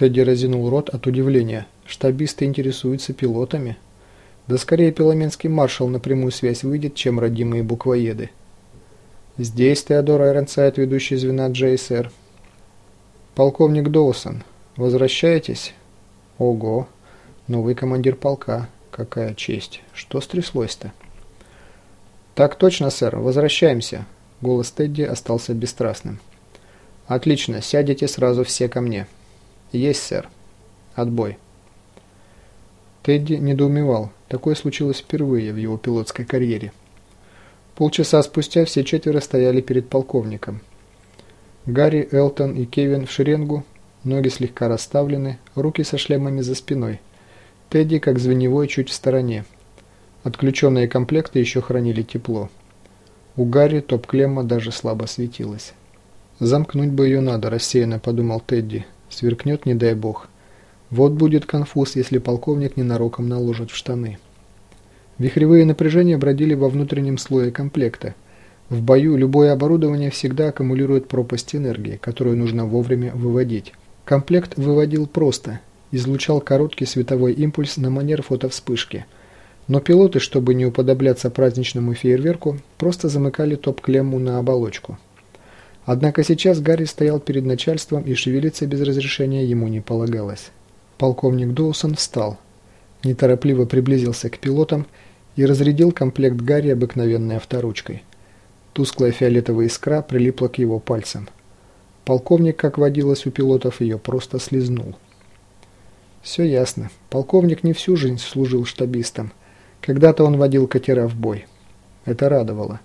Тедди разинул рот от удивления. Штабисты интересуются пилотами. Да скорее пиломенский маршал на прямую связь выйдет, чем родимые буквоеды. Здесь Теодор Айронсайд, ведущий звена JSR. Полковник Доусон, возвращаетесь? Ого, новый командир полка. Какая честь. Что стряслось-то? Так точно, сэр, возвращаемся. Голос Тедди остался бесстрастным. Отлично, сядете сразу все ко мне. Есть, сэр. Отбой. Тедди недоумевал. Такое случилось впервые в его пилотской карьере. Полчаса спустя все четверо стояли перед полковником. Гарри, Элтон и Кевин в шеренгу, ноги слегка расставлены, руки со шлемами за спиной. Тедди, как звеневой, чуть в стороне. Отключенные комплекты еще хранили тепло. У Гарри топ-клемма даже слабо светилась. «Замкнуть бы ее надо», – рассеянно подумал Тедди. «Сверкнет, не дай бог. Вот будет конфуз, если полковник ненароком наложит в штаны». Вихревые напряжения бродили во внутреннем слое комплекта. В бою любое оборудование всегда аккумулирует пропасть энергии, которую нужно вовремя выводить. Комплект выводил просто, излучал короткий световой импульс на манер фотовспышки. Но пилоты, чтобы не уподобляться праздничному фейерверку, просто замыкали топ-клемму на оболочку. Однако сейчас Гарри стоял перед начальством и шевелиться без разрешения ему не полагалось. Полковник Доусон встал, неторопливо приблизился к пилотам и разрядил комплект Гарри обыкновенной авторучкой. Тусклая фиолетовая искра прилипла к его пальцам. Полковник, как водилось у пилотов, ее просто слезнул. Все ясно. Полковник не всю жизнь служил штабистом. Когда-то он водил катера в бой. Это радовало.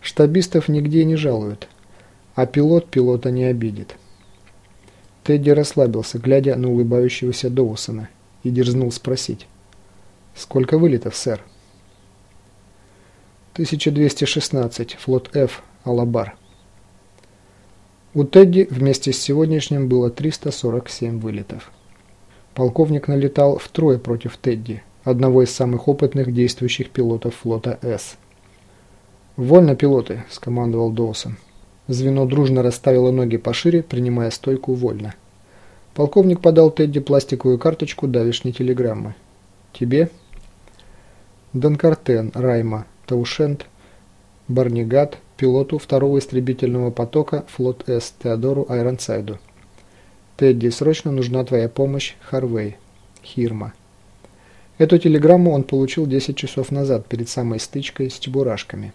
Штабистов нигде не жалуют. А пилот пилота не обидит. Тедди расслабился, глядя на улыбающегося Доусона, и дерзнул спросить. «Сколько вылетов, сэр?» 1216, флот F, Алабар. У Тедди вместе с сегодняшним было 347 вылетов. Полковник налетал втрое против Тедди, одного из самых опытных действующих пилотов флота С. «Вольно, пилоты!» – скомандовал Доусон. Звено дружно расставило ноги пошире, принимая стойку вольно. Полковник подал Тедди пластиковую карточку давишней телеграммы. «Тебе?» «Донкартен, Райма, Таушент, Барнигат, пилоту второго истребительного потока флот С Теодору Айронсайду. Тедди, срочно нужна твоя помощь, Харвей. Хирма. Эту телеграмму он получил 10 часов назад, перед самой стычкой с чебурашками.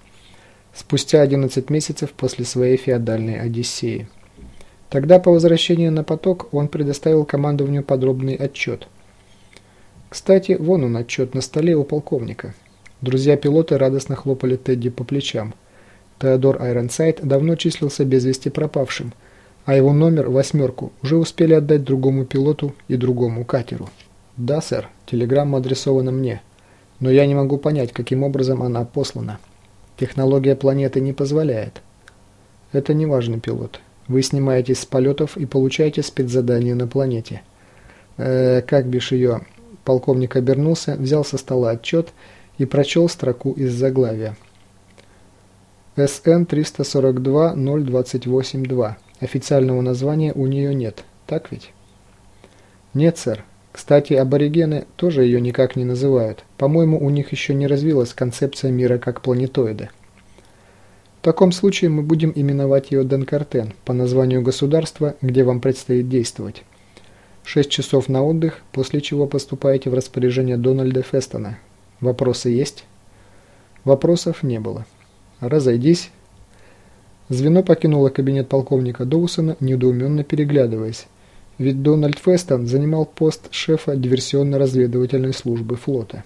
Спустя 11 месяцев после своей феодальной Одиссеи. Тогда по возвращении на поток он предоставил командованию подробный отчет. Кстати, вон он отчет на столе у полковника. Друзья-пилоты радостно хлопали Тедди по плечам. Теодор Айронсайд давно числился без вести пропавшим, а его номер, восьмерку, уже успели отдать другому пилоту и другому катеру. «Да, сэр, телеграмма адресована мне, но я не могу понять, каким образом она послана. Технология планеты не позволяет». «Это не важно, пилот. Вы снимаетесь с полетов и получаете спецзадание на планете». «Э, как бишь ее...» Полковник обернулся, взял со стола отчет и прочел строку из заглавия. СН 342-0282. Официального названия у нее нет, так ведь? Нет, сэр. Кстати, аборигены тоже ее никак не называют. По-моему, у них еще не развилась концепция мира как планетоида. В таком случае мы будем именовать ее Денкартен по названию государства, где вам предстоит действовать. Шесть часов на отдых, после чего поступаете в распоряжение Дональда Фестона, Вопросы есть? Вопросов не было. Разойдись. Звено покинуло кабинет полковника Доусона, недоуменно переглядываясь. Ведь Дональд Фестон занимал пост шефа диверсионно-разведывательной службы флота.